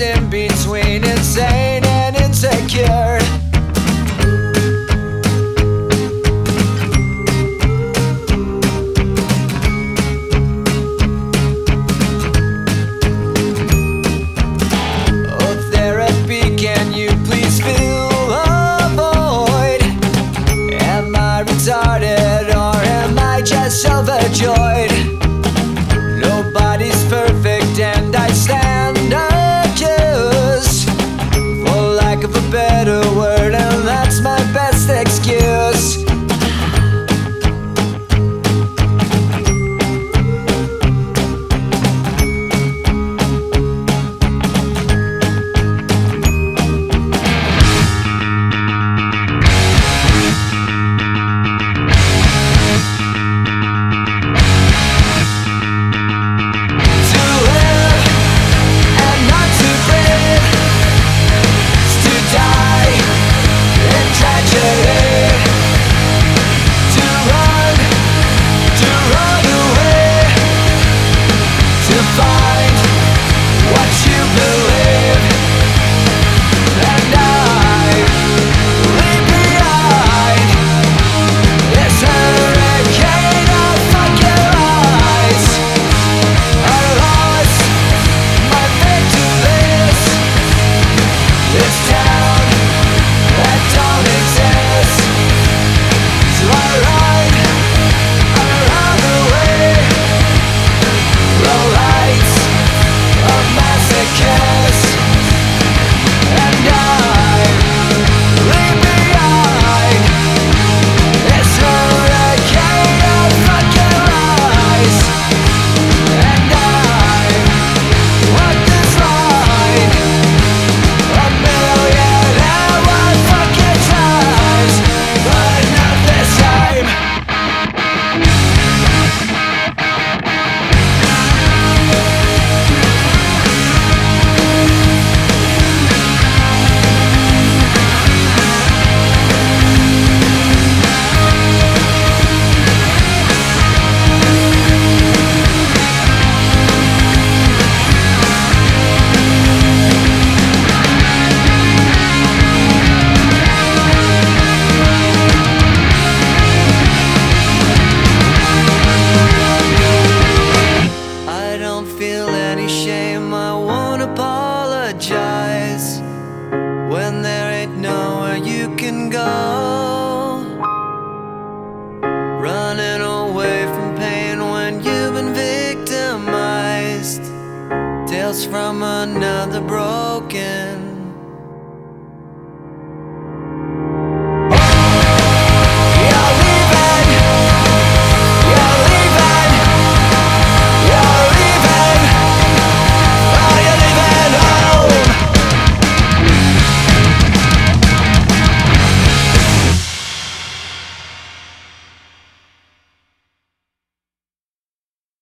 in between insane and insecure. tales from another broken